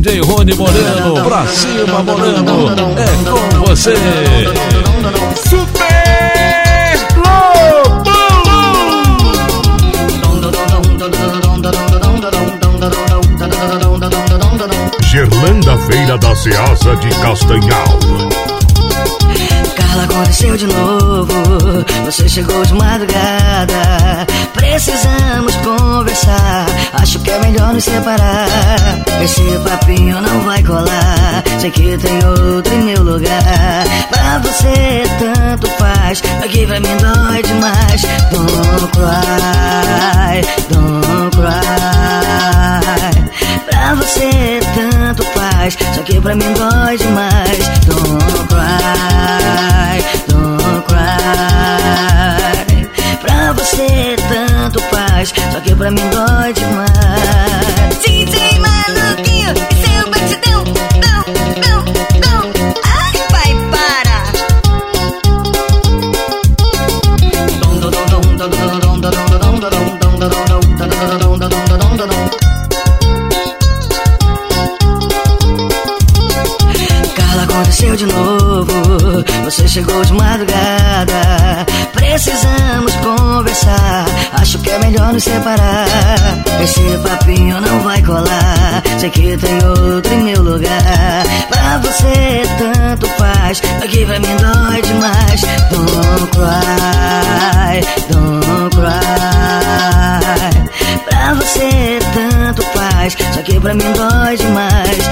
DJ Rony Moreno. Pra cima, Moreno. É com você. Super Gerlanda Feira da Ceasa de Castanhal. Carla, aconteceu de novo. Você chegou de madrugada. Precisamos conversar. Nos separar. Esse papinho não vai colar. Sei que tem outro em meu lugar. Pra você tanto faz. Aqui pra mim dói demais. Don't cry, don't cry. Pra você tanto faz. Só que pra mim dói demais. Carla, aconteceu de novo. Você chegou de madrugada. Precisamos conversar. Acho que é melhor nos separar. Esse papinho não vai colar. Sei que tem outro em meu lugar. Pra você tanto faz. Aqui demais. Don't cry, Quebra-me dói demais